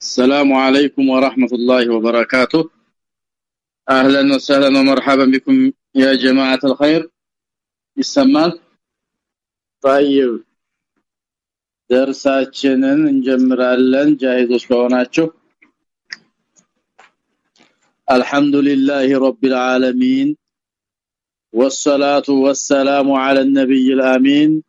السلام عليكم ورحمة الله وبركاته. أهلا وسهلا ومرحبا بكم يا جماعة الخير. السماء طيب. درساتنا نجمرالن جاهزوش كوناتشو الحمد لله رب العالمين والصلاة والسلام على النبي الأمين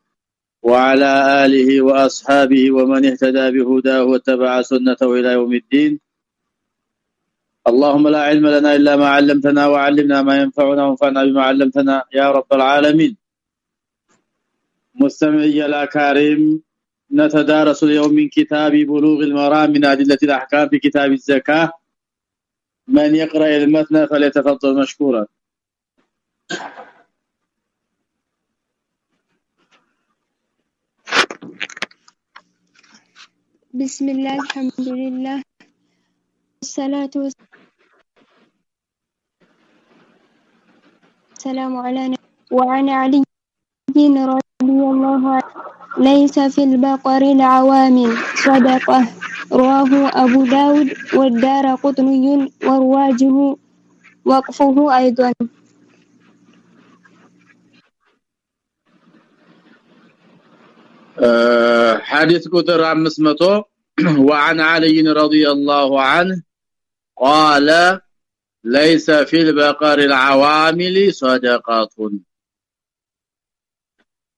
وعلى آله وأصحابه ومن اهتدى بهداه واتبع سنته إلى يوم الدين. اللهم لا علم لنا إلا ما علمتنا وعلمنا ما ينفعنا وانفعنا بما علمتنا يا رب العالمين. مستمعي الكريم نتدارس اليوم من كتاب بلوغ المرام من أدلة الأحكام في كتاب الزكاة. من يقرأ المتن فليتفضل مشكورا. بسم الله الحمد لله والصلاة والسلام على وعن علي رضي الله عنه. ليس في البقر العوامل صدقة. رواه أبو داود والدار قطني ورواجه وقفه أيضا. حديث قدر 500 وعن علي رضي الله عنه قال ليس في البقر العوامل صدقات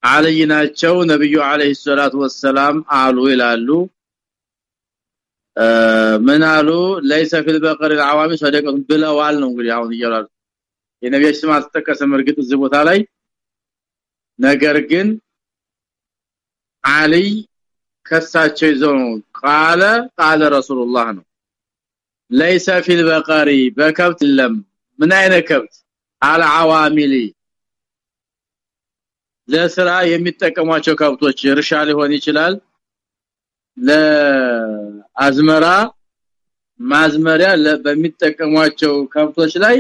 علي ናቸው ነብዩ አለይሂ ሰላቱ ወሰለም አሉ ይላሉ ምን አሉ ليس في البقر العوامل صدقات ብለዋል ነው እንግዲህ አሁን ይላሉ የነብዩ ስም አልተጠቀሰም እርግጥ እዚህ ቦታ ላይ ነገር ግን አሊ ከሳቸው ይዘው ቃለ ቃለ ረሱላህ ነው ليس في البقر በከብት ለም ምን አይነት ከብት አልዓዋሚሊ ለስራ የሚጠቀሟቸው ከብቶች እርሻ ሊሆን ይችላል ለአዝመራ ማዝመሪያ በሚጠቀሟቸው ከብቶች ላይ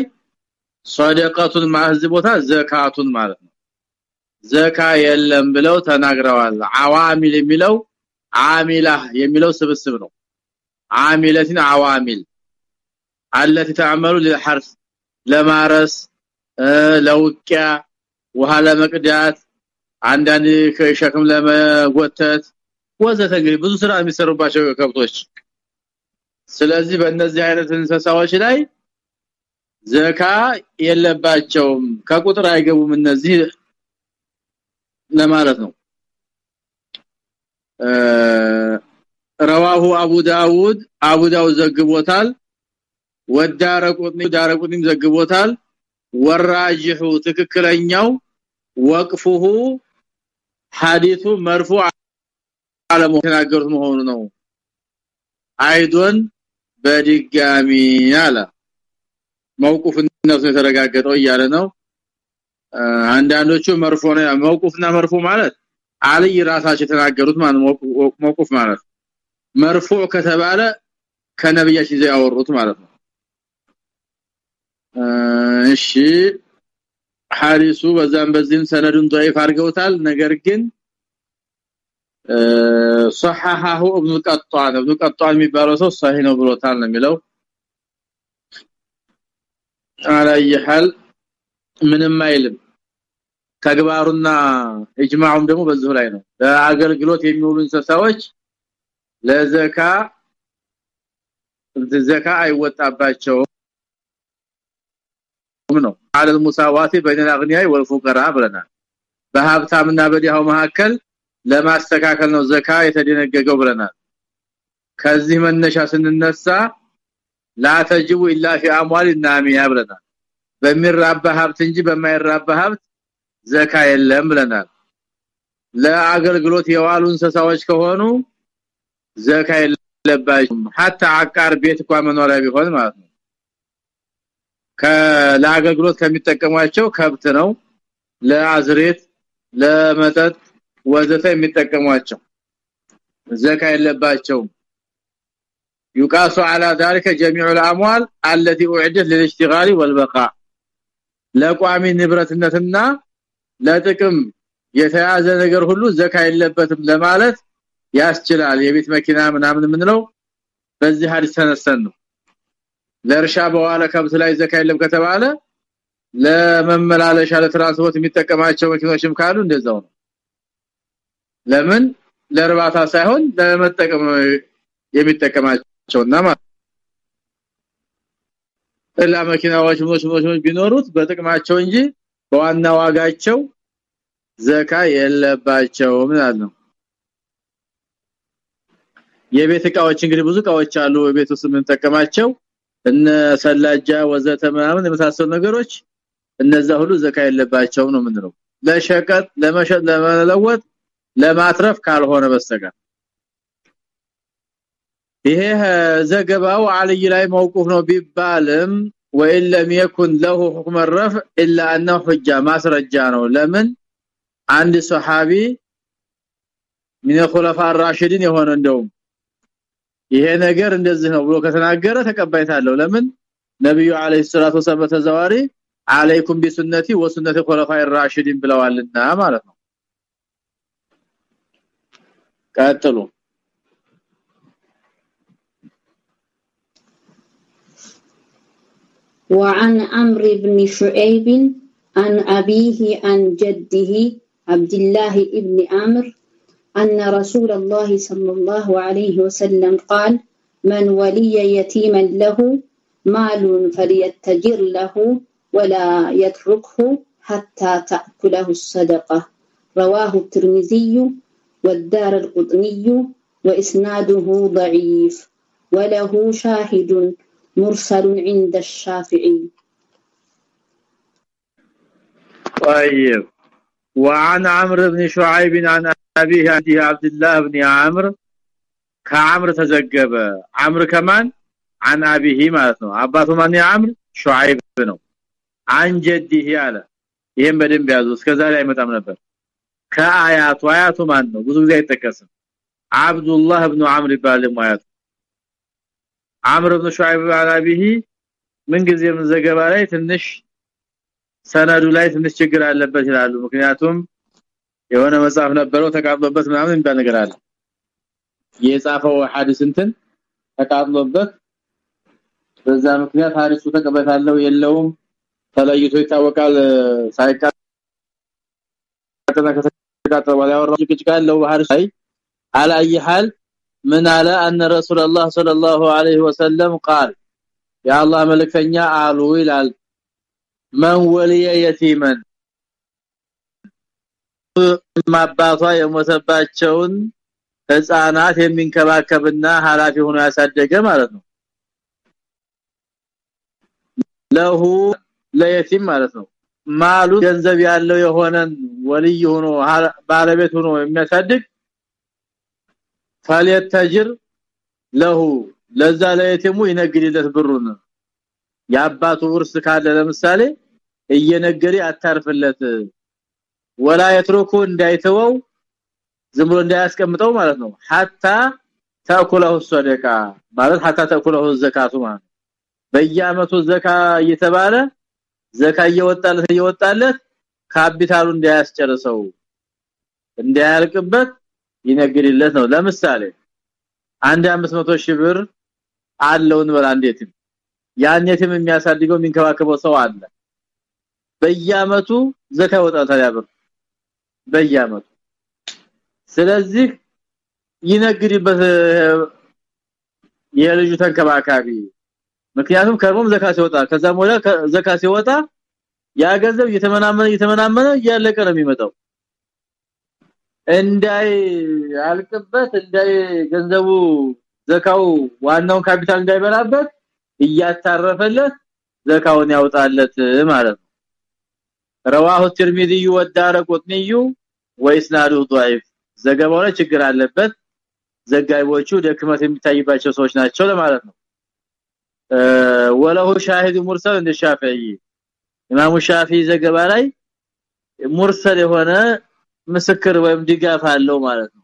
ሷደቀቱን ማህዝ ቦታ ዘካቱን ማለት ነው ዘካ የለም ብለው ተናግረዋል አዋሚል የሚለው አሚላ የሚለው ስብስብ ነው አሚለትን አዋሚል التي تعمل للحرث ለማረስ ለውቂያ ውሃ ለመቅዳት አንዳንድ ከሸክም ለመጎተት ወዘተ እንግዲህ ብዙ ስራ የሚሰሩባቸው ከብቶች ስለዚህ በእነዚህ አይነት እንስሳዎች ላይ ዘካ የለባቸውም ከቁጥር አይገቡም እነዚህ ለማለት ነው رواه ابو داود ابو داود ዘግቦታል ወዳረቁኒ ዳረቁኒም ዘግቦታል ወራጅሁ ትክክለኛው ወቅፉሁ ሐዲሱ መርፉዕ አለሙ ተናገሩት መሆኑ ነው አይዶን በድጋሚ ያለ መውቁፍነቱ የተረጋገጠው እያለ ነው አንዳንዶቹ መርፎ ነው መውቁፍና መርፎ ማለት አልይ ራሳቸው የተናገሩት ማለት መውቁፍ ማለት መርፎ ከተባለ ከነብያችን ዘይ ያወሩት ማለት ነው እሺ ሐሪሱ በዛም በዚህም ሰነዱን ضعيف አድርገውታል ነገር ግን صححه ابن القطان ابن القطان የሚባለው ሰው صحيح ነው ብሎታል ነው የሚለው على حال ምንም አይልም ተግባሩና እጅማዑም ደግሞ በዚሁ ላይ ነው። ለአገልግሎት የሚውሉ እንስሳዎች ለዘካ ዘካ አይወጣባቸውም ነው። አለል ሙሳዋቲ በይነል አግኒያይ ወልፉቀራ ብለናል። በሀብታምና በዲሃው መካከል ለማስተካከል ነው ዘካ የተደነገገው ብለናል። ከዚህ መነሻ ስንነሳ ላተጅቡ ኢላ ፊ አምዋሊና ሚያ ብለናል። በሚራባ ሀብት እንጂ በማይራባ ሀብት ዘካ የለም ብለናል ለአገልግሎት የዋሉ እንስሳዎች ከሆኑ ዘካ የለባቸውም hatta አቃር ቤት እንኳን መኖሪያ ቢሆን ማለት ነው ለአገልግሎት ከሚጠቀሟቸው ከብት ነው ለአዝሬት ለመጠጥ ወዘተ የሚጠቀሟቸው ዘካ የለባቸውም يقاس على ذلك جميع الاموال التي اعدت للاشتغال والبقاء ለቋሚ ንብረትነትና ለጥቅም የተያዘ ነገር ሁሉ ዘካ የለበትም ለማለት ያስችላል። የቤት መኪና ምናምን ምንለው በዚህ ሐዲስ ተነስተን ነው። ለእርሻ በኋላ ከብት ላይ ዘካ የለም ከተባለ ለመመላለሻ ለትራንስፖርት የሚጠቀማቸው መኪኖችም ካሉ እንደዛው ነው። ለምን? ለእርባታ ሳይሆን ለመጠቀም የሚጠቀማቸውና ማለት መኪናዎች ሞሽ ሞሽ ቢኖሩት በጥቅማቸው እንጂ በዋና ዋጋቸው ዘካ የለባቸውም ማለት ነው የቤት እቃዎች እንግዲህ ብዙ እቃዎች አሉ ቤት ውስጥ የምንጠቀማቸው። እነ ሰላጃ ወዘተ ምናምን የመሳሰሉ ነገሮች እነዛ ሁሉ ዘካ የለባቸው ነው ምንድነው ለሸቀጥ ለመሸጥ ለመለወጥ ለማትረፍ ካልሆነ በስተቀር። ይሄ ዘገባው አልይ ላይ መውቁፍ ነው ቢባልም ወይን ለም يكن له حكم الرفع الا انه حجه ማስረጃ ነው ለምን አንድ ሱሐቢ ምን الخلفاء الراشدين የሆነ እንደውም ይሄ ነገር እንደዚህ ነው ብሎ ከተናገረ ተቀባይታለሁ ለምን ነብዩ አለይሂ ሰላቱ ወሰለም በተዘዋሪ አለይኩም ቢሱነቲ ወሱነቲ الخلفاء الراشدين ብለዋልና ማለት ነው ቀጥሉ وعن عمرو بن شعيب عن أبيه عن جده عبد الله بن عمرو أن رسول الله صلى الله عليه وسلم قال من ولي يتيما له مال فليتجر له ولا يتركه حتى تأكله الصدقة رواه الترمذي والدار القطني وإسناده ضعيف وله شاهد مرسل عند الشافعي طيب وعن عمرو بن شعيب عن أبيه عن عبد الله بن عمرو ከአምር ተዘገበ አምር ከማን عن ابيه ማለት ነው አባቱ ማን ያምር ሹዓይብ ነው አንጀዲህ ያለ ይሄን በደንብ ያዙ እስከዛሬ አይመጣም ነበር ከአያቱ አያቱ ማን ነው ብዙ ጊዜ አይጠቀስም አብዱላህ ኢብኑ አምር ይባላል አያቱ አምር ኢብኑ ሹዓይብ አላቢሂ ምን ጊዜም ዘገባ ላይ ትንሽ ሰነዱ ላይ ትንሽ ችግር አለበት ይላሉ። ምክንያቱም የሆነ መጽሐፍ ነበረው ተቃጥሎበት ምናምን የሚባል ነገር አለ። የጻፈው ሐዲስ እንትን ተቃጥሎበት በዛ ምክንያት ሐዲሱ ተቀበታለው የለውም ተለይቶ ይታወቃል። ሳይቃጠና ከተቃጠለ በኋላ ያወራው ጭቅጭቅ ያለው ሐዲስ ላይ። አላየ ምን አለ? አን ረሱላህ ሰለላሁ ዐለይሂ ወሰለም ቃል ያ አላህ መልእክተኛ አሉ ይላል። መን ወሊየ የቲመን? ማባቷ የሞተባቸውን ህፃናት የሚንከባከብና ሐላፊ ሆኖ ያሳደገ ማለት ነው። ለሁ ለየቲም ማለት ነው። ማሉ ገንዘብ ያለው የሆነን ወልይ ሆኖ ባለቤት ሆኖ የሚያሳድግ ፋሊያታጅር ለሁ ለዛ ለየቲሙ ይነግድለት ብሩን። ያባቱ ውርስ ካለ ለምሳሌ እየነገሪ አታርፍለት። ወላ የትሩኩ እንዳይተወው ዝም እንዳያስቀምጠው ማለት ነው። ሐታ ተአኩለሁ ሰደቃ ማለት ሐታ ተአኩለሁ ዘካቱ ማለት በየአመቱ ዘካ እየተባለ ዘካ እየወጣለት እየወጣለት ካፒታሉ እንዳያስጨርሰው እንዳያልቅበት ይነግርለት ነው። ለምሳሌ አንድ 500 ሺህ ብር አለው እንበል አንዴትም ያን የትም የሚያሳድገው የሚንከባከበው ሰው አለ። በየአመቱ ዘካ ይወጣል ታዲያ ብር። በየአመቱ ስለዚህ ይነግድበት የልጁ ተንከባካቢ። ምክንያቱም ከርሞም ዘካ ሲወጣ ከዛም ወዲያ ዘካ ሲወጣ ያ ገንዘብ እየተመናመነ እየተመናመነ እያለቀ ነው የሚመጣው እንዳይ አልቅበት እንዳይ ገንዘቡ ዘካው ዋናውን ካፒታል እንዳይበላበት እያታረፈለት ዘካውን ያውጣለት ማለት ነው رواه الترمذي والدارقطني واسناده ضعيف ዘገባው ላይ ችግር አለበት ዘጋቢዎቹ ደክመት የሚታይባቸው ሰዎች ናቸው ለማለት ነው ወለው ሻሂድ ሙርሰል እንደ ሻፊዒ ኢማሙ ሻፊዒ ዘገባ ላይ ሙርሰል የሆነ ምስክር ወይም ድጋፍ አለው ማለት ነው።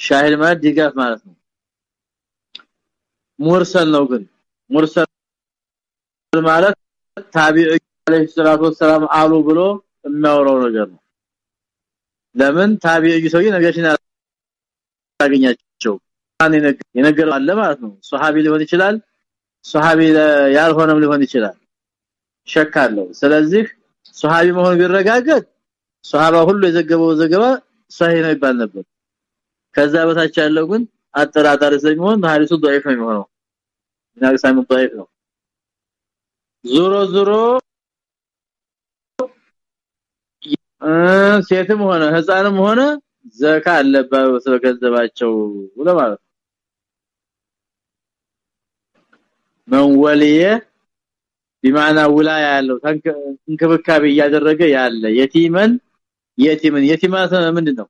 ሻሂድ ማለት ድጋፍ ማለት ነው። ሙርሰል ነው ግን። ሙርሰል ማለት ታቢዒ አለይሂ ሰላቱ ወሰለም አሉ ብሎ የሚያወራው ነገር ነው። ለምን? ታቢዒ ሰውዬ ነቢያችን አገኛቸው የነገረው አለ ማለት ነው። ሱሐቢ ሊሆን ይችላል ሱሐቢ ያልሆነም ሊሆን ይችላል። ሸካለው ስለዚህ ሱሐቢ መሆኑ ቢረጋገጥ ሱሐባ ሁሉ የዘገበው ዘገባ ሰሂህ ነው ይባል ነበር። ከዛ በታች ያለው ግን አጠራጣሪ ስለሚሆን ሐዲሱ ضعيف ነው የሚሆነው። ምናልሳም ضعيف ነው። ዙሮ ዙሮ ሴትም ሆነ ህፃንም ሆነ ዘካ አለባቸው ገንዘባቸው ለማለት من وليه بمعنى ولايه ያለው እንክብካቤ እያደረገ ያለ የቲመን የቲምን የቲማት ምንድነው?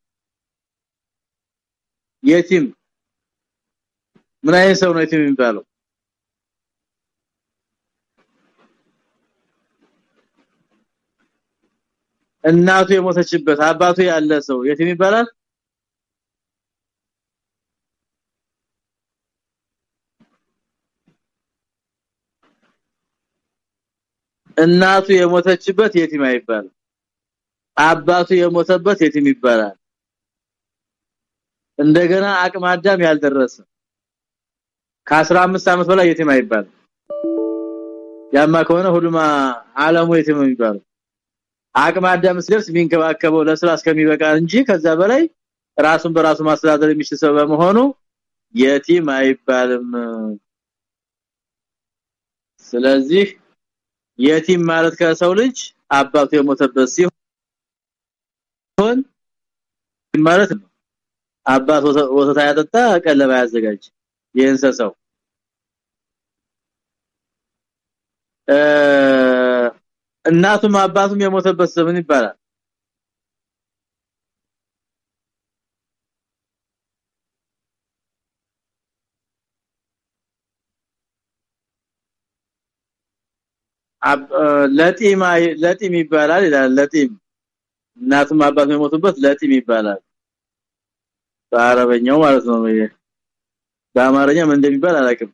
የቲም ምን አይነት ሰው ነው የቲም የሚባለው? እናቱ የሞተችበት አባቱ ያለ ሰው የትም ይባላል? እናቱ የሞተችበት የቲም አይባል አባቱ የሞተበት የቲም ይባላል። እንደገና አቅመ አዳም ያልደረሰ ከ15 አመት በላይ የቲም አይባል ያማ ከሆነ ሁሉማ ዓለሙ የቲም የሚባለው። አቅመ አዳም ሲደርስ የሚንከባከበው ለስራ እስከሚበቃ እንጂ ከዛ በላይ ራሱን በራሱ ማስተዳደር የሚችል ሰው በመሆኑ የቲም አይባልም። ስለዚህ የቲም ማለት ከሰው ልጅ አባቱ የሞተበት ሲሆን ማለት ነው? አባት ወተታ ያጠጣ ቀለባ ያዘጋጅ የእንሰሳው እናቱም አባቱም የሞተበት ዘመን ይባላል። ለጢም ለጢም ይባላል ይላል። ለጢም እናቱም አባቱም የሞቱበት ለጢም ይባላል። በአረበኛው ማለት ነው። በአማርኛ ምን እንደሚባል አላውቅም።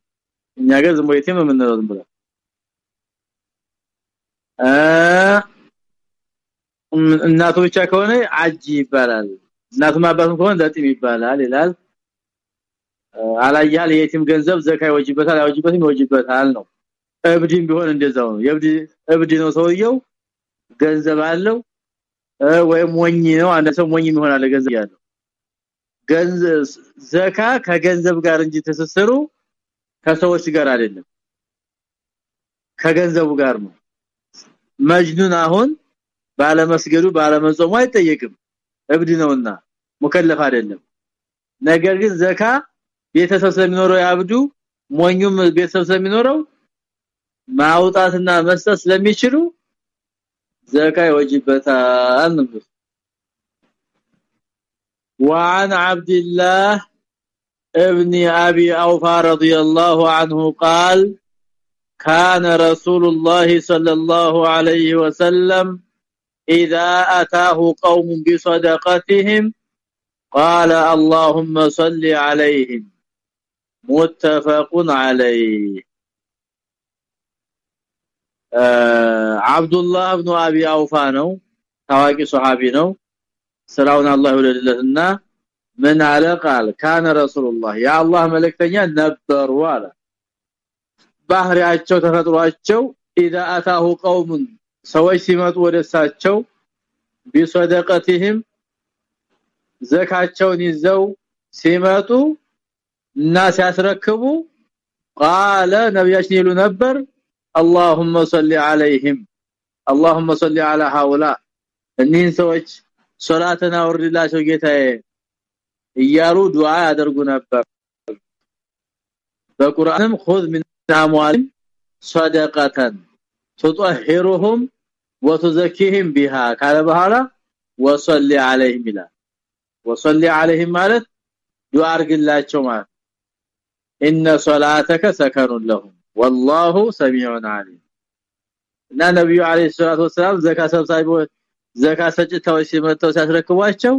እኛ ጋር ዝም ብሎ የቲም የምንለው ዝም ብሎ። እናቱ ብቻ ከሆነ አጂ ይባላል። እናቱም አባቱም ከሆነ ለጢም ይባላል ይላል። አላያል የቲም ገንዘብ ዘካ ይወጅበታል አይወጅበትም ይወጅበታል ነው። እብድም ቢሆን እንደዛው ነው። የብድ እብድ ነው ሰውየው። ገንዘብ አለው ወይም ሞኝ ነው። አንድ ሰው ሞኝ ይሆናል ገንዘብ ያለው። ገንዘብ ዘካ ከገንዘብ ጋር እንጂ ተሰሰሩ ከሰዎች ጋር አይደለም። ከገንዘቡ ጋር ነው። መጅኑን አሁን ባለመስገዱ ባለመጾሙ አይጠየቅም። እብድ ነውና ሙከለፍ አይደለም። ነገር ግን ዘካ ቤተሰብ ስለሚኖረው ያብዱ ሞኙም ቤተሰብ ስለሚኖረው ማውጣትና መስጠት ስለሚችሉ زكاه يوجبتها وعن عبد الله ابن أبي أوفى رضي الله عنه قال كان رسول الله صلى الله عليه وسلم إذا أتاه قوم بصدقتهم قال اللهم صل عليهم. متفق عليه. አብዱላህ ኢብኑ አቢ አውፋ ነው ታዋቂ ሱሐቢ ነው ስራውን አላህ ይወደድለትና ምን አለ ቃል ካነ ረሱላህ ያ አላህ መልእክተኛ ነበሩ አለ ባህሪያቸው ተፈጥሯቸው اذا اتاه قوم ሰዎች ሲመጡ ወደሳቸው ቢሰደቀቲህም ዘካቸውን ይዘው ሲመጡ እና ሲያስረክቡ ቃለ ነብያችን ይሉ ነበር اللهم صل عليهم اللهم صل على هؤلاء እነዚህን ሰዎች ሶላተና ወርድላቸው ጌታዬ እያሉ ዱዓ ያደርጉ ነበር በቁርአንም خذ من اموالهم صدقه تطهرهم وتزكيهم بها قال በኋላ وصل عليهم الى وصل عليهم ማለት ዱዓ አርግላቸው ማለት ان صلاتك سكن لهم والله سميع عليم እና ነብዩ አለይሂ ሰላቱ ወሰለም ዘካ ሰብሳቢ ዘካ ሰጭተው ሲመተው ሲያስረክቧቸው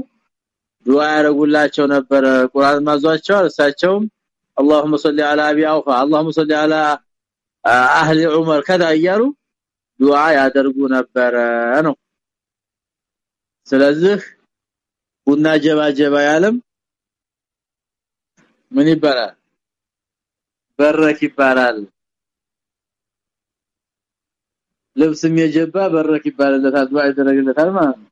ዱዓ ያረጉላቸው ነበር ቁርአን ማዟቸው እሳቸውም اللهم صل على ابي اوفى اللهم صل على اهل عمر كذا እያሉ ዱዓ ያደርጉ ነበር ነው ስለዚህ ቡና ጀባ ጀባ ያለም ምን ይባላል በረክ ይባላል ልብስም የጀባ በረክ ይባላልታል ዱዓ ይደረግለታል ማለት ነው።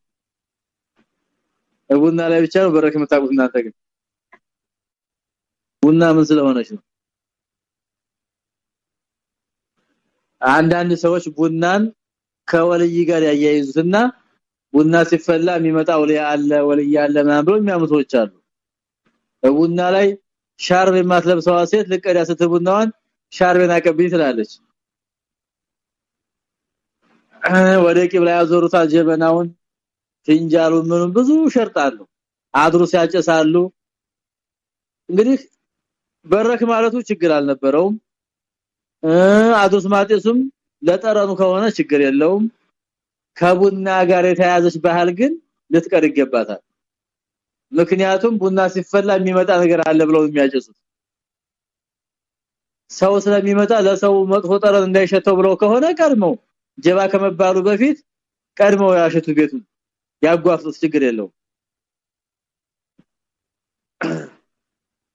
ቡና ላይ ብቻ ነው በረክ የምታውቁት እናንተ ግን? ቡና ምን ስለሆነች ነው? አንዳንድ ሰዎች ቡናን ከወልይ ጋር ያያይዙትና ቡና ሲፈላ የሚመጣ ወልይ አለ ወልይ አለ ብሎ የሚያምቶች አሉ። ቡና ላይ ሻርብ የማትለብሰዋ ሴት ልቀዳ ስትል ቡናዋን ሻርቤን አቀብኝ ትላለች ወደ ቂብላ ያዞሩታል ጀበናውን ፍንጃሉ ምን ብዙ ሸርጣሉ አድሩ ሲያጨሳሉ። እንግዲህ በረክ ማለቱ ችግር አልነበረውም። አድሩስ ማጤሱም ለጠረኑ ከሆነ ችግር የለውም። ከቡና ጋር የተያዘች ባህል ግን ልትቀር ይገባታል። ምክንያቱም ቡና ሲፈላ የሚመጣ ነገር አለ ብለው የሚያጨሱት። ሰው ስለሚመጣ ለሰው መጥፎ ጠረን እንዳይሸተው ብለው ከሆነ ቀድመው ጀባ ከመባሉ በፊት ቀድመው ያሸቱ ቤቱ ያጓፍጡት ችግር የለው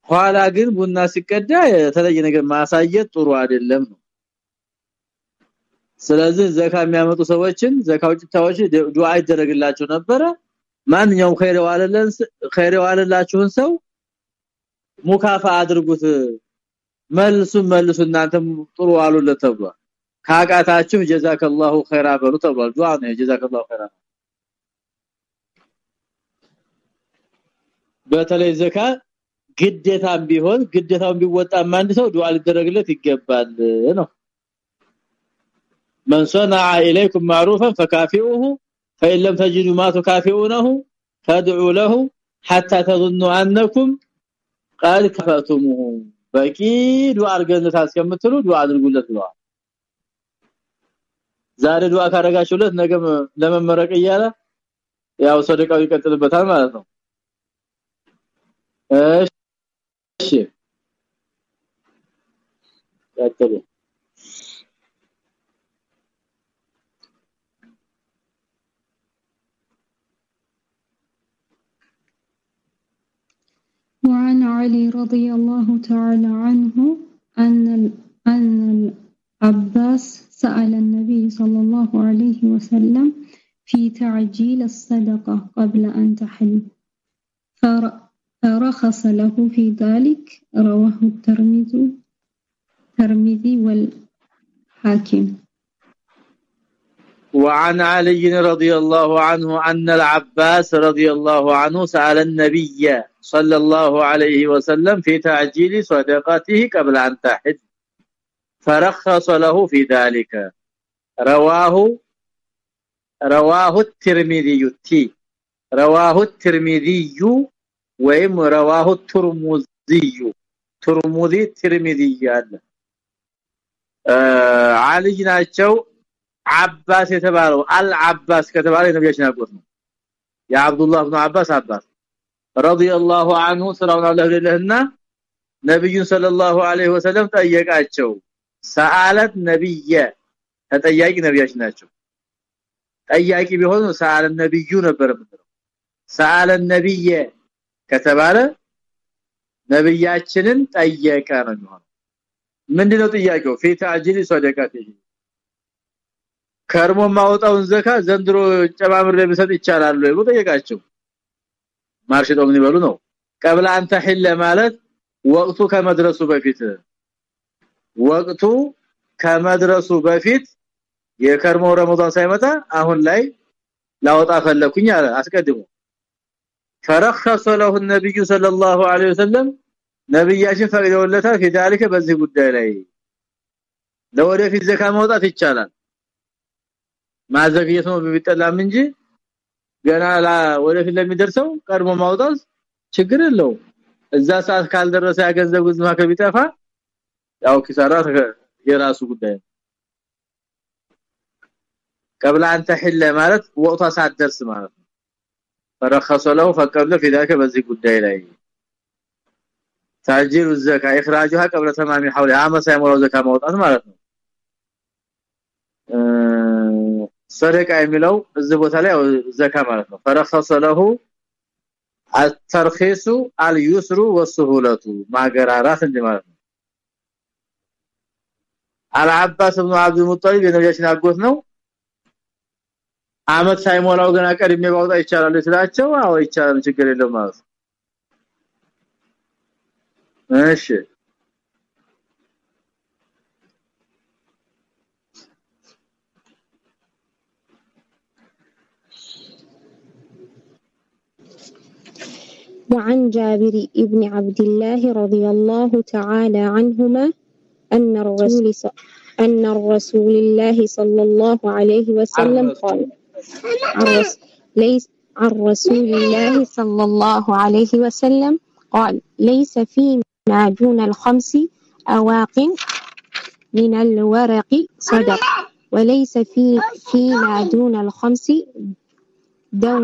ኋላ ግን ቡና ሲቀዳ የተለየ ነገር ማሳየት ጥሩ አይደለም ነው። ስለዚህ ዘካ የሚያመጡ ሰዎችን ዘካው ጭታዎች ዱዓ ይደረግላቸው ነበረ። ማንኛውም ኸይር ዋለለን ሰው ሙካፋ አድርጉት መልሱ መልሱ እናንተም ጥሩ አሉለት ተብሏል ካቃታችሁ ጀዛከላሁ ኸይራ በሉ ተብሏል ዱዓ ነው ጀዛከላሁ ኸይራ በተለይ ዘካ ግዴታም ቢሆን ግዴታውን ቢወጣም አንድ ሰው ዱዓ ሊደረግለት ይገባል ነው من صنع اليكم معروفا فكافئوه فان لم تجدوا ما تكافئونه فادعوا له حتى تظنوا انكم قال كفاتموه በቂ ዱዓ አርገለት አስቀምጥሉ ዱዓ አድርጉለት ነው ዛሬ ዱዓ ካረጋችሁለት ነገ ለመመረቅ እያለ ያው ሰደቃው ይቀጥልበታል ማለት ነው እሺ ቀጥሉ وعن علي رضي الله تعالى عنه أن أن العباس سأل النبي صلى الله عليه وسلم في تعجيل الصدقة قبل أن تحل فرخص له في ذلك رواه الترمذي الترمذي والحاكم. وعن علي رضي الله عنه أن العباس رضي الله عنه سأل النبي صلى الله عليه وسلم في تعجيل صدقته قبل أن تحج فرخص له في ذلك رواه رواه الترمذي تي رواه الترمذي ወይም رواه الترمذي ترمذي ترمذي ያለ አልይ ናቸው አባስ የተባለው አልዓባስ ከተባለ ነብያችን ያቆት ነው የአብዱላህ ኢብኑ አባስ አባስ رضي الله عنه ሰላም አለህና ነብዩ ሰለላሁ ዐለይሂ ወሰለም ጠየቃቸው ሰአለት ነብየ ተጠያቂ ነብያችን ናቸው። ጠያቂ ቢሆኑ ሰአለ ነብዩ ነበር የምንለው ሰአለ ነብየ ከተባለ ነብያችንን ጠየቀ ነው የሚሆነው። ምንድነው ጥያቄው? አጅሊ ሰደቃት ከርሞ ማውጣውን ዘካ ዘንድሮ ጨማምር ለምሰጥ ይቻላል ወይ ጠየቃቸው። ማርሽዶ ምን ይበሉ ነው። ቀብለ አንተ ሂለ ማለት ወቅቱ ከመድረሱ በፊት ወቅቱ ከመድረሱ በፊት የከርሞ ረመዳን ሳይመጣ አሁን ላይ ላወጣ ፈለኩኝ አለ አስቀድሞ فرخص له النبي صلى الله عليه وسلم ነብያችን ፈቅደውለታል ፊዳሊከ በዚህ ጉዳይ ላይ ለወደፊት ዘካ ማውጣት ይቻላል ማዘግየት ነው ቢጠላም እንጂ ገና ወደፊት ለሚደርሰው ቀድሞ ማውጣት ችግር የለው እዛ ሰዓት ካልደረሰ ያገንዘብ ዝማ ከቢጠፋ ያው ኪሳራ የራሱ ጉዳይ ነው قبل ان تحل ማለት ወቅቷ ሳትደርስ ማለት ነው فرخص له فقبل في ذلك በዚህ ጉዳይ ላይ ታጅሩ ዘካ اخراجها قبل تمام حول عام ሳይሞላው ዘካ ማውጣት ማለት ነው ሰደቃ የሚለው እዚህ ቦታ ላይ ዘካ ማለት ነው فرخص له الترخيص اليسر والسهوله ማገራራት እንደማለት ነው አልዓባስ ኢብኑ አብዱ ሙጠሊብ የነቢያችን አጎት ነው አመት ሳይሞላው ገና ቀድሜ ባውጣ ይቻላል ስላቸው አዎ ይቻላል ችግር የለም ማለት እሺ وعن جابر بن عبد الله رضي الله تعالى عنهما أن الرسول أن الرسول الله صلى الله عليه وسلم قال عن ليس عن رسول الله صلى الله عليه وسلم قال ليس فيما دون الخمس أواق من الورق صدق وليس في فيما دون الخمس دون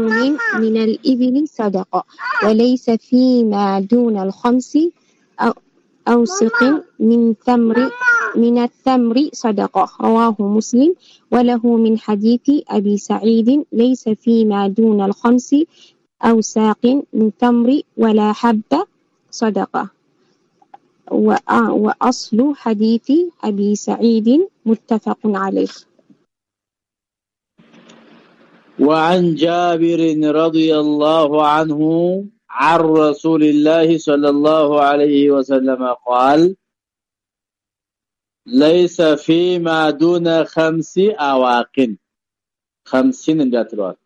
من الإبل صدقة وليس فيما دون الخمس أو أوسق من تمر من التمر صدقة. رواه مسلم. وله من حديث أبي سعيد ليس فيما دون الخمس أوساق من تمر ولا حبة صدقة. وأصل حديث أبي سعيد متفق عليه. وعن جابر رضي الله عنه عن رسول الله صلى الله عليه وسلم قال ليس فيما دون خمس اواق خمسين እንዳትሏል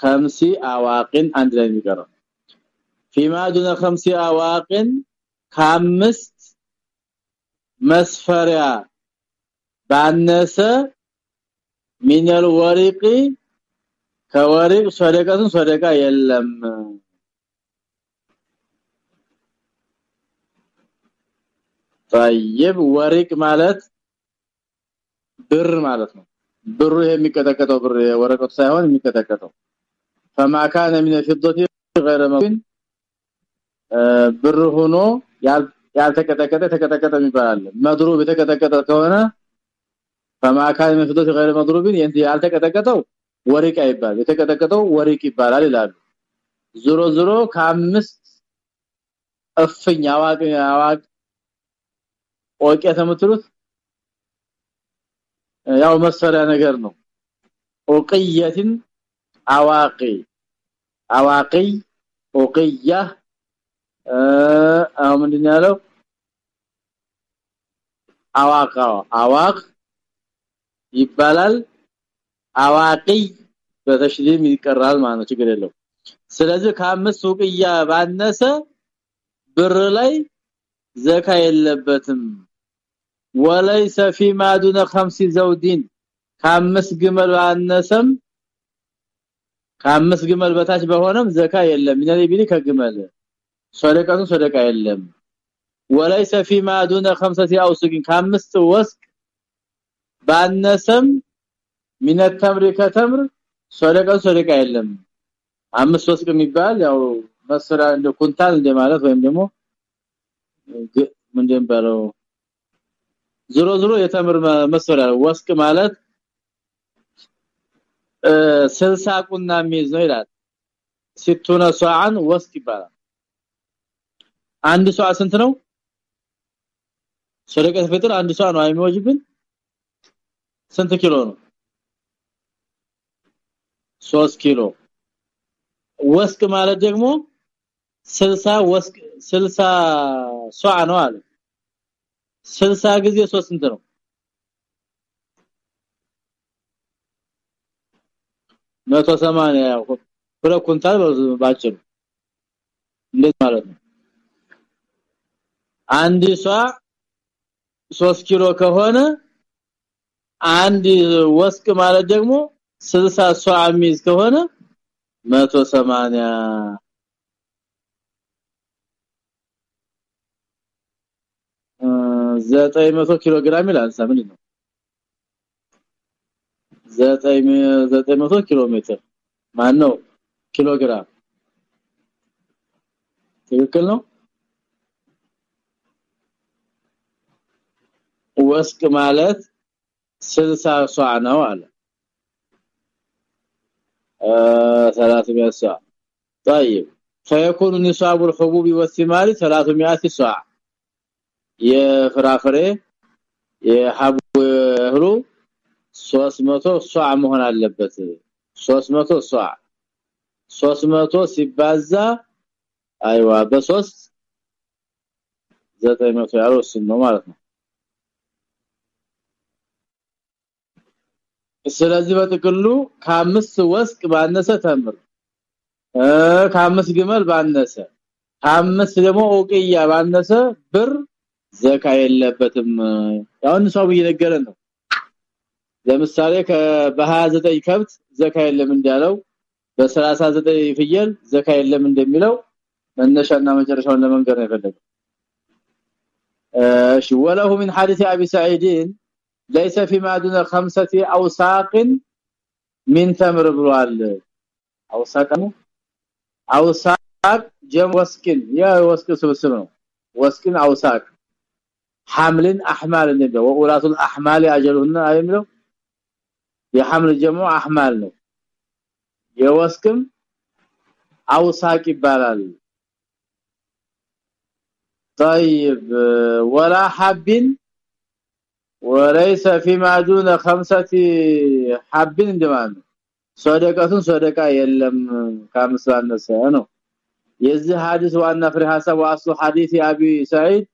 خمس اواق አንድ ላይ የሚቀረው فيما دون خمس اواق ከአምስት መስፈሪያ ባነሰ من الورق ከወርቅ ሰደቃቱን ሰደቃ የለም طيب ወርቅ ማለት ብር ማለት ነው ብሩ የሚቀጠቀጠው ብር ወረቀቱ ሳይሆን የሚቀጠቀጠው فما كان من الفضه غير ممكن ብር ሆኖ ያልተቀጠቀጠ ተቀጠቀጠ ይባላል መድሩብ የተቀጠቀጠ ከሆነ فما كان من الفضه غير مضروب ያልተቀጠቀጠው ወርቅ አይባል የተቀጠቀጠው ወርቅ ይባላል ይላሉ ዞሮ ዞሮ ከአምስት እፍኝ አዋቂ አዋቂ ኦቄ ተምትሉት ያው መሰሪያ ነገር ነው። ኦቅየትን አዋቂ አዋቂ ኦቅያ አሁን ምንድን ያለው? አዋቃ አዋቅ ይባላል። አዋቂ በተሽሊም ይቀራል ማለት ችግር የለው ስለዚህ ከአምስት ሱቅያ ባነሰ ብር ላይ ዘካ የለበትም ወለይሰ ፊማ ዱነ خمس ዘውዲን ከአምስት ግመል ባነሰም ከአምስት ግመል በታች በሆነም ዘካ የለም ይነሪ ቢሊ ከግመል ሰደቃቱ ሰደቃ የለም ወለይሰ ፊማ ዱነ خمسة አውስቂን ከአምስት ወስቅ ባነሰም ሚነ ተምር ከተምር ሰደቃው ሰደቃ የለም አምስት ወስቅ የሚባል ያው መስራ እንደ ኩንታል እንደ ማለት ወይም ደግሞ ምንድን ባለው ዝሮ ዝሮ የተምር መስራ ወስቅ ማለት 60 ቁና የሚይዝ ነው ይላል። ሲቱነ ሷዓን ወስቅ ይባላል። አንድ ሷዓ ስንት ነው? ሰደቃ ፍጥር አንድ ሷዓ ነው። አይሞጅብን ስንት ኪሎ ነው? 3 ኪሎ። ወስቅ ማለት ደግሞ 60 ወስቅ 60 ሷዓ ነው አለ 60 ጊዜ 3 ስንት ነው? መቶ ሰማንያ ሁለት ኩንታል ባጭሩ እንዴት ማለት ነው? አንድ ሷ 3 ኪሎ ከሆነ አንድ ወስቅ ማለት ደግሞ 60 ሷ ሚዝ ከሆነ 180 ዘጠኝ መቶ ኪሎ ግራም ይላል ሳምን ነው ዘጠኝ ዘጠኝ መቶ ኪሎ ሜትር ማን ነው ኪሎ ግራም ትክክል ነው ወስቅ ማለት 60 ሷ ነው አለ አ 300 ሷ طيب فيكون نصاب الحبوب والثمار 300 صاع የፍራፍሬ የሐቡ እህሉ 300 ሷዕ መሆን አለበት። 300 ሷዕ። 300 ሲባዛ አይዋ በ3 900 ያለው ነው ማለት ነው። ስለዚህ በጥቅሉ ከአምስት ወስቅ ባነሰ ተምር። ከአምስት ግመል ባነሰ። ከአምስት ደግሞ ኦቅያ ባነሰ ብር ዘካ የለበትም ያውን ሰው እየነገረ ነው ለምሳሌ በ29 ከብት ዘካ የለም እንዳለው በ39 ፍየል ዘካ የለም እንደሚለው መነሻና መጨረሻውን ለመንገር ነው የፈለገው እሺ ወለሁ من حديث ابي سعيد ليس فيما دون خمسه اوساق من تمر ብሏል اوساق اوساق جم وسكن يا وسك ስብስብ ነው وسكن اوساق حمل احمال ነው وولات الاحمال اجلهن አይምለው የሐምል ጀምዑ አህማል ነው የወስክም አውሳቅ ይባላል طيب ولا حب وليس فيما دون خمسه حب እንደማለት ሶደቀቱን ሶደቃ የለም ከአምስት አነሰ ነው የዚህ ሐዲስ ዋና ፍሬ ሐሳብ ዋሱ ሐዲስ አቢ ሰዒድ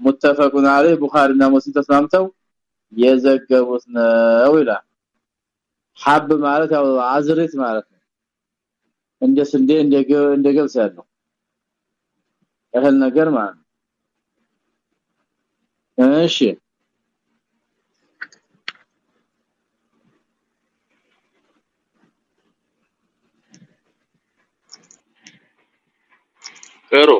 متفقون عليه ቡኻሪና ሙስሊም ተስማምተው የዘገቡት ነው ይላል ሐብ ማለት ያው አዝርት ማለት ነው እንደ ስንዴ እንደ እንደ ገብስ ያለው እህል ነገር ማለት እሺ ቅሩ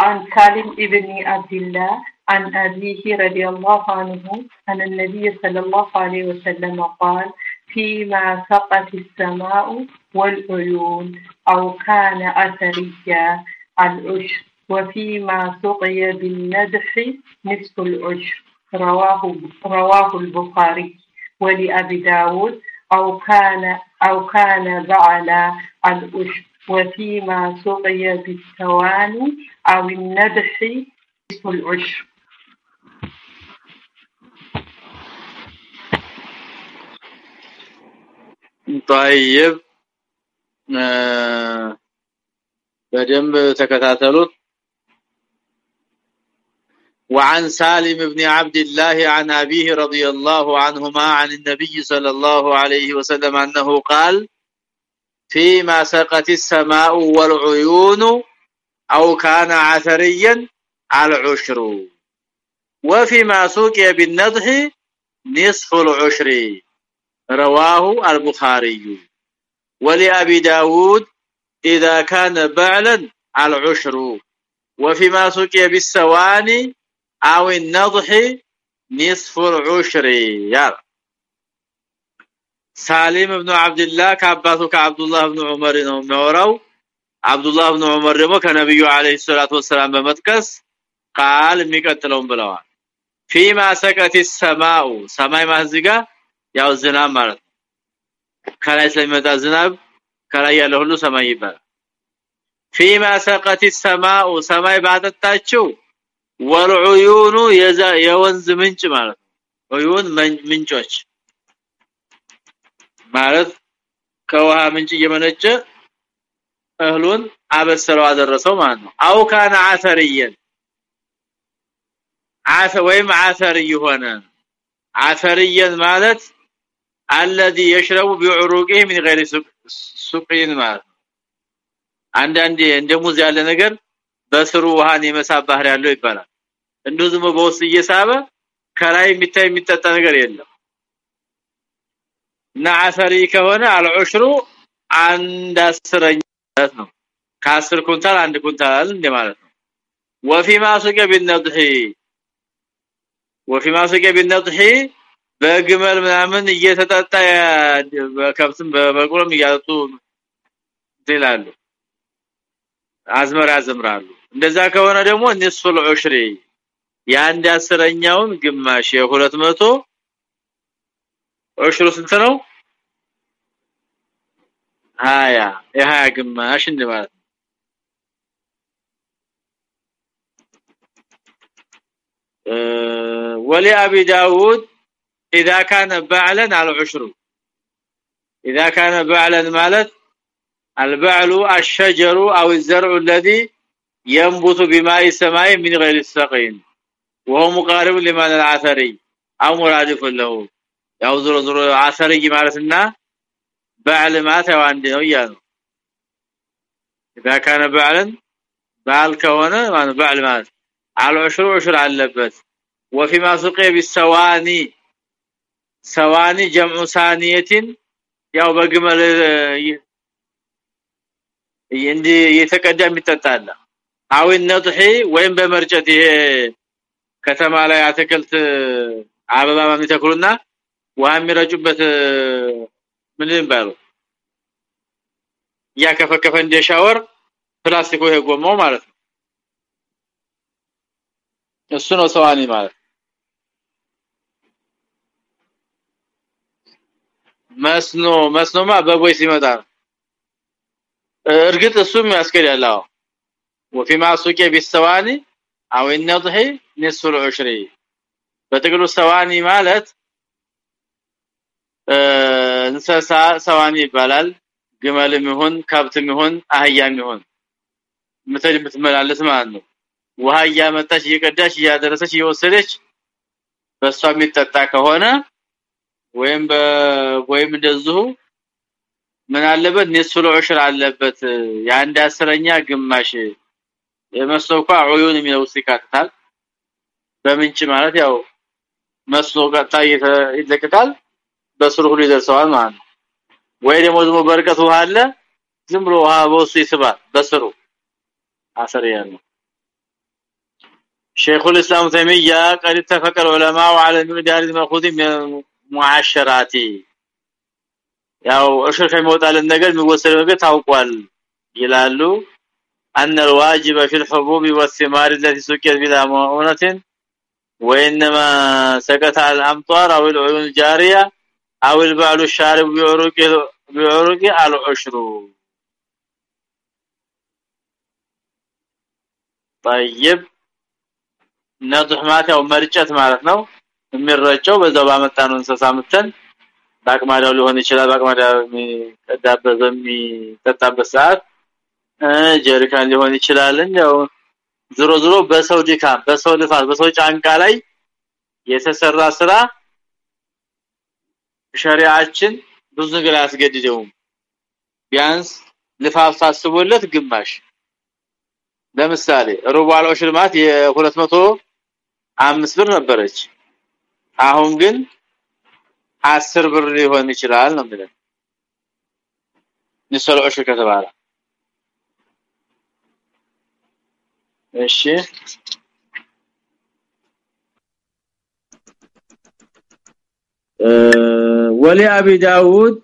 عن سالم ابن عبد الله عن أبيه رضي الله عنه أن النبي صلى الله عليه وسلم قال فيما سقت السماء والعيون أو كان أثريا العشر وفيما سقي بالندح نصف العشر. رواه رواه البخاري. ولأبي داود أو كان أو كان بعل العشر. وفيما سقي بالثواني أو الندح نصف العشر طيب በደንብ ተከታተሉት وعن سالم بن عبد الله عن أبيه رضي الله عنهما عن النبي صلى الله عليه وسلم أنه قال فيما سقت السماء والعيون أو كان عثريا العشر. وفيما سقي بالنضح نصف العشر. رواه البخاري. ولأبي داود إذا كان بعلا العشر. وفيما سقي بالسواني أو النضح نصف العشر. يا سالم بن عبد الله كاباته كعبد الله بن عمر ነው የሚያወራው عبد الله بن عمر ደግሞ ከነብዩ አለይሂ ሰላቱ ወሰለም በመጥቀስ ቃል የሚቀጥለውን ብለዋል فيما سقت السماء ሰማይ ማዝጋ ያው ዝናብ ማለት ነው ከላይ ስለሚመጣ ዝናብ ከላይ ያለ ሁሉ ሰማይ ይባላል فيما سقت السماء ሰማይ ባጠጣችው والعيون የወንዝ ምንጭ ማለት ነው عيون ምንጮች ማለት ከውሃ ምንጭ እየመነጨ እህሉን አበሰረው አደረሰው ማለት ነው አው ካነ አተርየን አተ ወይም አተር ይሆነ አተርየን ማለት الذي يشرب بعروقه من غير سقين ማለት አንዳንዴ እንደ ሙዝ ያለ ነገር በስሩ ውሃን የመሳብ ባህር ያለው ይባላል እንደው ዝም በውስጥ እየሳበ ከላይ የሚታይ የሚጠጣ ነገር የለም ነዓሰሪ ከሆነ አልዑሽሩ አንድ አስረኛት ነው። ከአስር ኩንታል አንድ ኩንታል እንደማለት ነው። ወፊማ ሱቀ ቢነድሂ ወፊማ ሱቀ ቢነድሂ በግመል ምናምን እየተጠጣ በከብትም በበቅሎም እያጡ ይላሉ። አዝመራ ያዘምራሉ። እንደዛ ከሆነ ደግሞ ንስፉል ዑሽሪ የአንድ አስረኛውን ግማሽ የ200 ዑሽሩ ስንት ነው? هايا يا هايا قمة إيش اللي أه، ولي أبي داود إذا كان بعلا على عشر إذا كان بعلا مالت البعل الشجر أو الزرع الذي ينبت بماء السماء من غير السقين وهو مقارب لمعنى العثري أو مرادف له. أو زر زر عثري مالتنا بعل ማለት ያው አንድ ነው ይያሉ اذا كان بعلا بعل ከሆነ ማለት بعل ማለት على عشر عشر አለበት وفيما سقي بالسواني سواني جمع ثانيه ያው በግመል እንዲ የተቀዳ የሚጠጣለ አዊን ነጥሂ ወይም በመርጨት ይሄ ከተማ ላይ አትክልት አበባ የሚተክሉና ውሃ የሚረጩበት ምን ይባላል ያከፈከፈ እንደ ሻወር ፕላስቲክ ወይ ጎማው ማለት ነው እሱ ነው ሰዋኒ ማለት መስኖ መስኖማ በቦይ ሲመጣ እርግጥ እሱም ያስከዳል አዎ وفي ما سوق بالثواني او النضح نصف العشر በጥቅሉ ሰዋኒ ማለት እንስሳ ሰዋኒ ይባላል። ግመልም ይሁን ከብትም ይሁን አህያም ይሁን። ምትል ምትመላለስ ማለት ነው። ውሃ እያመጣች እየቀዳች እያደረሰች እየወሰደች በሷ የሚጠጣ ከሆነ ወይም ወይም እንደዚሁ ምን አለበት? ንስሉ ዑሽር አለበት። የአንድ አስረኛ ግማሽ የመስኖ እንኳን ዑዩን የሚለው ሲካተታል በምንጭ ማለት ያው መስኖ ቀጣ ይለቀቃል በስሩ ሁሉ ይደርሰዋል ማለት ነው ወይ ደግሞ ዝም በርቀት ውሃ አለ ዝም ብሎ ውሃ በውስጡ ይስባል በስሩ አሰር ያለው شيخ الاسلام تيميه قد اتفق العلماء على مقدار المأخوذ من المعاشرات ያው እሽር ከሚወጣልን ነገር የሚወሰደው ነገር ታውቋል ይላሉ ان الواجب في الحبوب والثمار التي سقيت بلا مؤونة وانما سقط على الامطار او العيون الجاريه او البعل الشارب بعروق بعروق العشر طيب ነጥህ ማለት ያው መርጨት ማለት ነው የሚረጨው በዛው ባመጣነው እንስሳ ምተን ባቅማዳው ሊሆን ይችላል ባቅማዳው የሚቀዳበት የሚጠጣበት ሰዓት ጀሪካን ሊሆን ይችላል እንደው ዝሮ ዝሮ በሰው ድካም በሰው ልፋት በሰው ጫንቃ ላይ የተሰራ ስራ ሸሪዓችን ብዙ ነገር አያስገድደውም ቢያንስ ልፋት ታስቦለት ግማሽ። ለምሳሌ ሩባል ዑሽር የ200 አምስት ብር ነበረች። አሁን ግን 10 ብር ሊሆን ይችላል ነው የሚለው ንሰል ዑሽር ከተባለ። እሺ ولأبي داود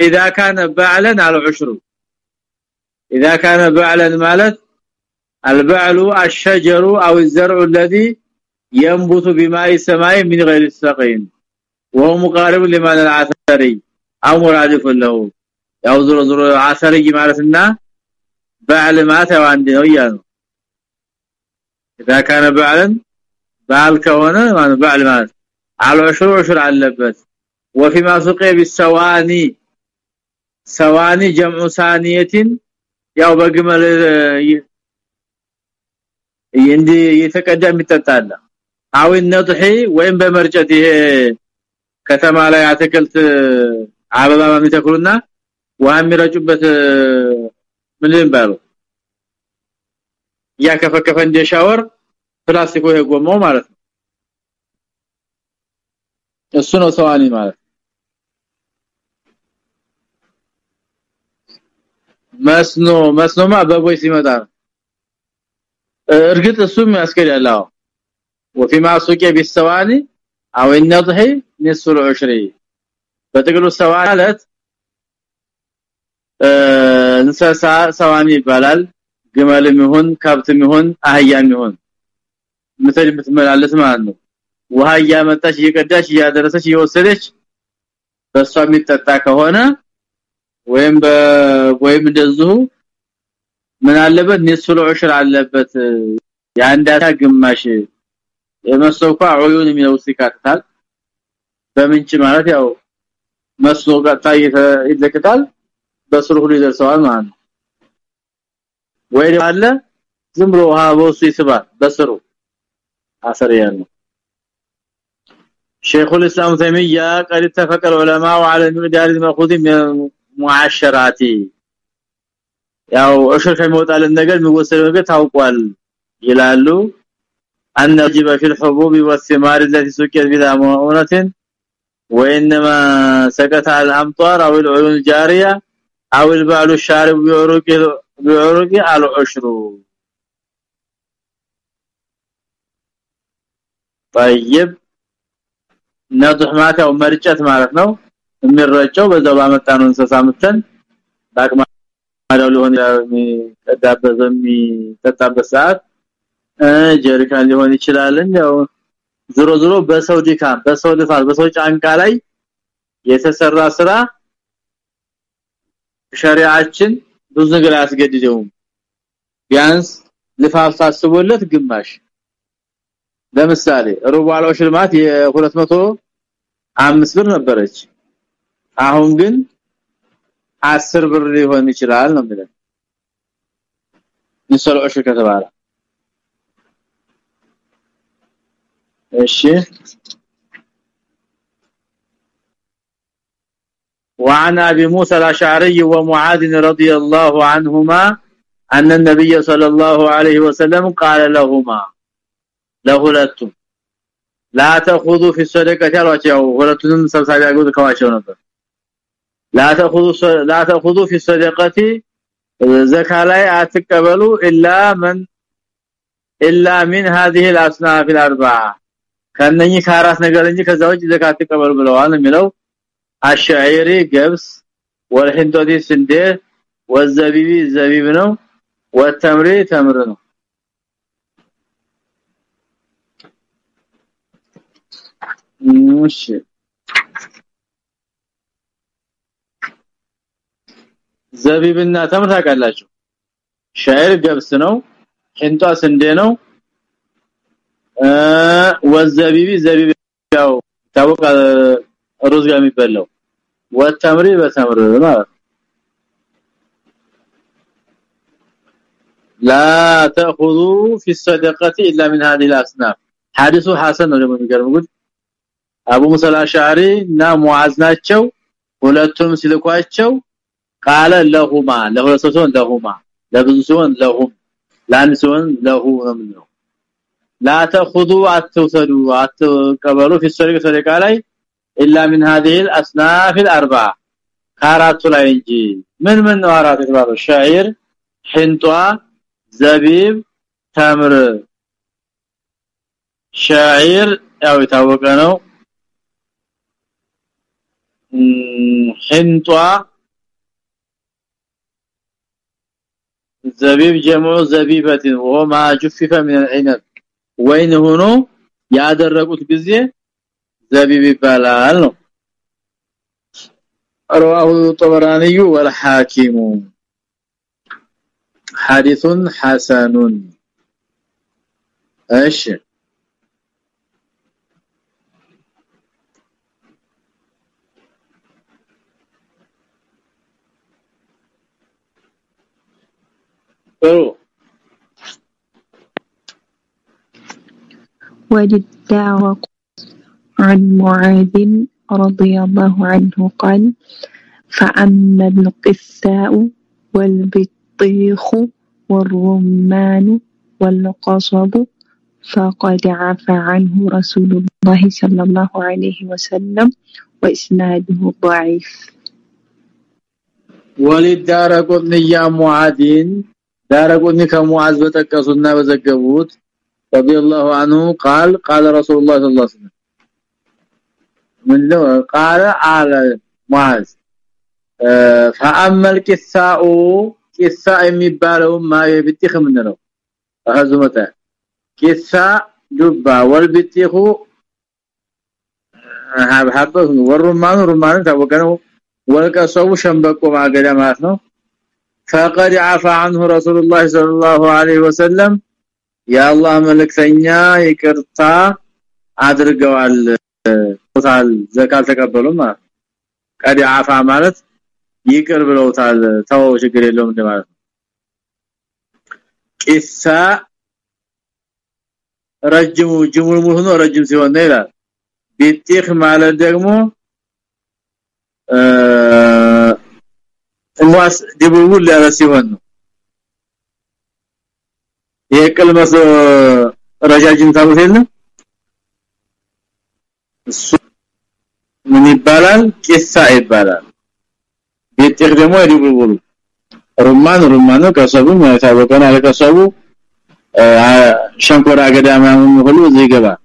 إذا كان بعلا على عشر إذا كان بعلا مالت البعل الشجر أو الزرع الذي ينبت بماء السماء من غير السقين وهو مقارب لمعنى العثري أو مرادف له ያው ዞሮ ዞሮ አሰረይ ማለትና بعل ማለት ያው አንድ ነው ይያሉ اذا كان بعلا بعل ከሆነ ማለት بعل ማለት على عشر عشر አለበት وفيما سقي بالسواني سواني جمع ثانيه ያው በግመል እንዲ የተቀዳ የሚጠጣለ አዊን ነጥሂ ወይም በመርጨት ይሄ ከተማ ላይ አትክልት አበባ የሚተክሉና ውሃ የሚረጩበት ምን ይባላል ያከፈከፈ እንደ ሻወር ፕላስቲክ ወይ ጎማው ማለት ነው እሱ ነው ሰዋኒ ማለት መስኖ መስኖማ በቦይ ሲመጣ እርግጥ እሱም ያስከዳላው وفيما سوق بالسواني او النضح نصف العشر በጥቅሉ ሰዋለት እንስሳ ሰዋኒ ይባላል ግመልም ይሁን ከብትም ይሁን አህያም ይሁን ምትል ምትመላለስ ማለት ነው ውሃ እያመጣች እየቀዳች እያደረሰች እየወሰደች በሷ የሚጠጣ ከሆነ ወይም ወይም እንደዚሁ ምን አለበት ንስሉ ዑሽር አለበት ያንዳታ ግማሽ የመሰውኳ ዑዩን የሚለው ሲካተታል በምንጭ ማለት ያው መስሎ ቀጣ ይለቀቃል በስሩ ሁሉ ይደርሰዋል ማለት ነው ወይ አለ ዝም ብሎ ውሃ በውስጡ ይስባል በስሩ አሰር ያለው شيخ الاسلام تيميه قد اتفق العلماء على مقدار المأخوذ من المعاشرات ያው እሽር ከሚወጣልን ነገር የሚወሰደው ነገር ታውቋል ይላሉ أن يجب في الحبوب والثمار التي سقيت بلا مؤونة وإنما سكت على الأمطار أو العيون الجارية أو البعل الشارب بعروق بعروق على عشر طيب ነጥህ ማለት ያው መርጨት ማለት ነው የሚረጨው በዛው ባመጣነው እንስሳ ምተን ዳግማዳው ሊሆን የሚቀዳበት የሚጠጣበት ሰዓት ጀሪካን ሊሆን ይችላል። ያው ዝሮ ዝሮ በሰው ድካም በሰው ልፋት በሰው ጫንቃ ላይ የተሰራ ስራ ሸሪዓችን ብዙ ነገር አያስገድደውም። ቢያንስ ልፋት ታስቦለት ግማሽ። ለምሳሌ ሩባሎ ሽልማት የ200 አምስት ብር ነበረች አሁን ግን 10 ብር ሊሆን ይችላል ነው የሚለው ንሰለው እሺ ከተባለ እሺ وعن ابي موسى الاشعري ومعاذ رضي الله عنهما ان النبي صلى الله عليه وسلم قال لهما ለሁለቱም لا تاخذوا في الصدقه ያሏቸው ሁለቱንም ሰብሳቢ አገው ከዋቸው ነበር لا تاخذوا لا تاخذوا في الصدقه ዘካ ላይ አትቀበሉ الا من الا من هذه الاصناف الاربعه ከነኚህ ከአራት ነገር እንጂ ከዛ ውጭ ዘካ አትቀበሉ ብለዋል የሚለው አሻይሪ ገብስ ወልሂንዶዲ ስንዴ ወዘቢቢ ዘቢብ ነው ወተምሪ ተምር ነው እሺ ዘቢብና ተምር ታውቃላችሁ ሻይር ገብስ ነው ሂንጧ ስንዴ ነው እ ወዘቢቢ ዘቢብ ያው ታወቀ ሩዝ ጋር የሚበላው ወተምሪ በተምር ማለት لا تاخذوا في الصدقه الا من هذه الاصناف حديث حسن ነው ደግሞ የሚገርምኩት አቡ ሙሳ አልአሽዓሪ እና ሙአዝ ናቸው ሁለቱም ሲልኳቸው ቃለ ለሁማ ለሁለቱ ለሁማ ለብዙ ሲሆን ለሁም ለአንድ ሲሆን ለሁ ነው لا تاخذوا اتوسدوا اتقبلوا في السرقه سرقه ላይ الا من هذه الاصناف الاربعه ከአራቱ ላይ እንጂ ምን ምን ነው አራት የተባለው ሻዒር ሕንጧ ዘቢብ ተምር ሻዒር ያው የታወቀ ነው ሕንጧ ዘቢብ ጀምዑ ዘቢበት ወማ ጁፊፈ من العنب ወይን ሆኖ ያደረጉት ጊዜ ዘቢብ ይባላል ነው رواه الطبراني والحاكم حديث حسن ايش Oh. وللدار عن معاذ رضي الله عنه قال فأما القثاء والبطيخ والرمان والقصب فقد عفى عنه رسول الله صلى الله عليه وسلم وإسناده ضعيف وللدار قطني معاذين دار قطني كمعاذ بتقصنا بزغبوت رضي الله عنه قال قال رسول الله صلى الله عليه وسلم من له قال على معاذ فاما الكساء كساء የሚባለው ማ የብጥህ ምን ነው አህዙመታ كساء ዱባ ወልብጥሁ ሀብሀበ ወሩማኑ ሩማኑ ታወቀ ነው ወልቀሰቡ ሸምበቆ ማገዳ ማለት ነው فقد عفى عنه رسول الله صلى الله عليه وسلم يا الله መልእክተኛ ይቅርታ አድርገዋል ቶታል ዘካል ተቀበሉ ማለት ቀዲ አፋ ማለት ይቅር ብለውታል ተው ችግር የለውም እንደማለት ቂሳ ረጅሙ ጅሙልሙል ሆኖ ረጅም ሲሆን ነው ይላል ቢጢኽ ማለት ደግሞ እንዋስ ድቡቡል ያለ ሲሆን ነው? የቅልመስ ረጃጅም ታውት የለም? እሱ ምን ይባላል? ቂሳ ይባላል። ቢጢኽ ደግሞ ድቡቡል ሩማን ሩማን ከሰቡ ታወቀና ለከሰቡ ሸንኮራ አገዳ ሁሉ እዚህ ይገባል።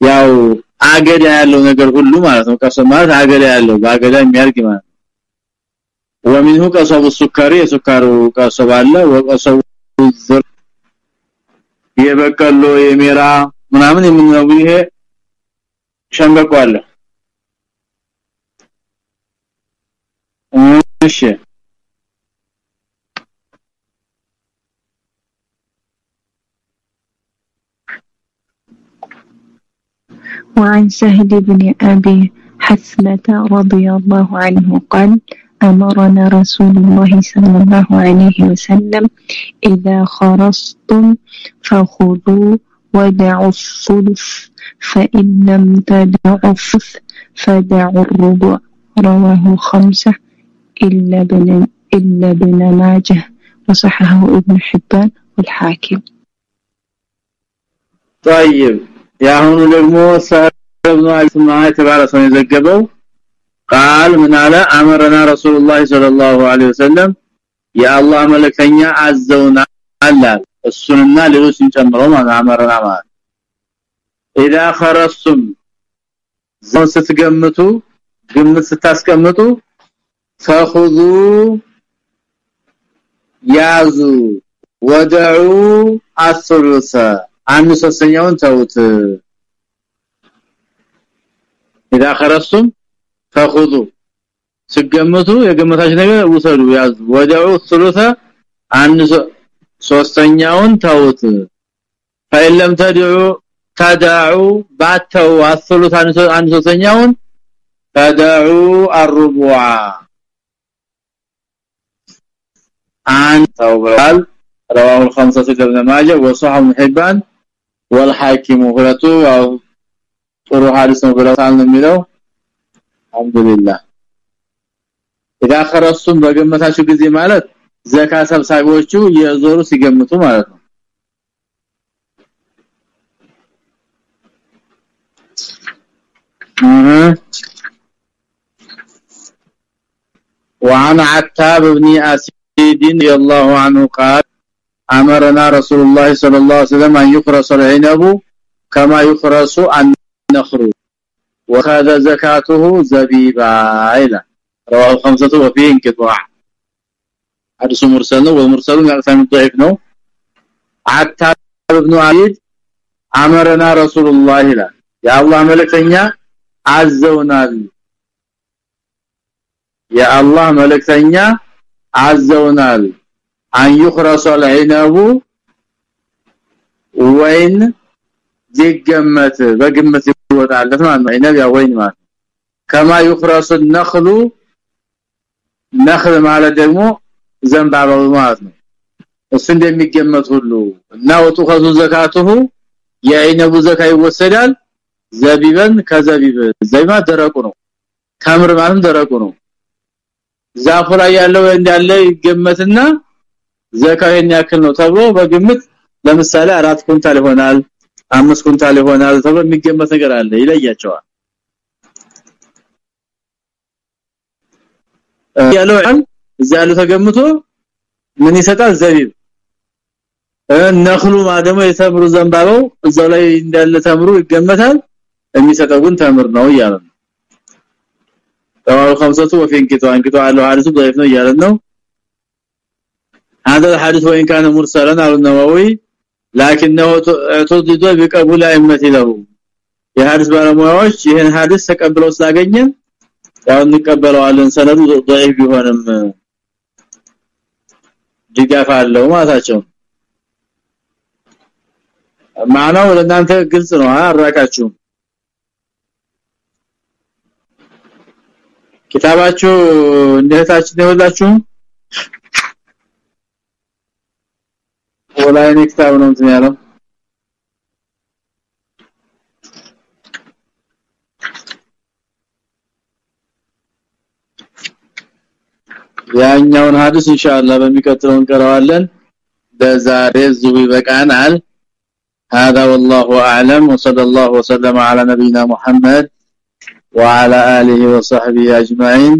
ያው አገዳ ያለው ነገር ሁሉ ማለት ነው። ቀሰብ ማለት አገዳ ያለው በአገዳ የሚያርግ ማለት ومنه قصب السكري የሱካሩ ቀሰብ አለ ወቀሰቡ የበቀሎ የሜራ ምናምን የምንለው ይሄ ሸንበቆ አለ እሺ وعن سهل بن أبي حثمة رضي الله عنه قال أمرنا رسول الله صلى الله عليه وسلم إذا خرصتم فخذوا ودعوا الثلث فإن لم تدعوا الثلث فدعوا الربع رواه خمسة إلا ابن إلا ابن ماجه وصححه ابن حبان والحاكم طيب ያሁኑ ደግሞ ሰብኑ አልስማ የተባለ ሰው የዘገበው ቃል ምን አለ አመረና ረሱላህ ሰለላሁ ዐለይሂ ወሰለም የአላህ መልእክተኛ አዘውና አላ እሱንና ሌሎችን ጨምሮ ማለት አመረና ማለት ኢዳ خرستم ዘው ስትገምቱ ግምት ስታስቀምጡ ፈኹዙ ያዙ ወደዑ አስሩሰ አንድ ሶስተኛውን ተውት اذا خرجتم فخذوا ስገምቱ የገመታች ነገር ውሰዱ ያዙ ወደው ثلث አንድ ሶስተኛውን ተውት فإن تدعوا تدعوا ባተው አስሉት አንድ ሶስተኛውን تدعوا الربع አንድ ተውባል رواه الخمسة ابن ماجه وصححه ابن حبان والحاكم ሁለቱ ያው ጥሩ ሐዲስ ነው ብለውታል ነው የሚለው አልহামዱሊላህ اذا خرصتم بغمتاشو غزي ማለት ዘካ ሰብሳቢዎቹ የዞሩ ሲገምቱ ማለት ነው። وعن عتاب بن أسيد رضي الله عنه قال امرنا رسول الله صلى الله عليه وسلم ان يخرص العنب كما يخرص النخل وهذا زكاته زبيبا الى رواه الخمسه وفيه انقطاع حديث مرسل ومرسل من الاسلام ضعيف نو عتاب ابن علي امرنا رسول الله لا يا الله ملكتنيا عزونال يا الله ملكتنيا عزونال ان يخرس العنب وين ይገመት በግምት ይወጣለት ማለት ነው። አይነብ ያወይን ማለት ከማ ይخرس النخل ነخል ማለት ደግሞ ዘንባባው ማለት ነው። እሱ እንደሚገመት ሁሉ እና ወጡኸቱ ዘካቱሁ የአይነቡ ዘካ ይወሰዳል። ዘቢበን ከዘቢብ ዘይማ ደረቁ ነው። ተምር ማለት ደረቁ ነው። ዛፉ ላይ ያለው እንዳለ ይገመትና ዘካው ያክል ነው ተብሎ በግምት ለምሳሌ አራት ኩንታል ይሆናል። አምስት ኩንታል ይሆናል ተብሎ የሚገመት ነገር አለ። ይለያቸዋል። ያለው ያለው ተገምቶ ምን ይሰጣል? ዘቢብ። ነخሉ ማደሙ የተምሩ ዘንባባው እዛው ላይ እንዳለ ተምሩ ይገመታል። የሚሰጠው ግን ተምር ነው ይላል ተዋሩ 50 وفي انكتو انكتو على حارث ነው ይላል ነው። هذا الحديث وان كان مرسلا على النووي لكنه تضد بقبول ائمه له የሐዲስ ባለሙያዎች ይሄን ሐዲስ ተቀብለው ስላገኘን ያው እንቀበለዋለን ሰነዱ ضعيف ቢሆንም ድጋፍ አለው ማለታቸው ማናው ለእናንተ ግልጽ ነው አራቃችሁ ኪታባችሁ እንደታችን ይወላችሁ ወላይኔ ኪታብ ነው እንትን ያለው ያኛውን ሐዲስ ኢንሻአላህ በሚቀጥለው እንቀራዋለን በዛሬ ዙብ ይበቃናል هذا والله اعلم وصلى الله وسلم على نبينا محمد وعلى اله وصحبه اجمعين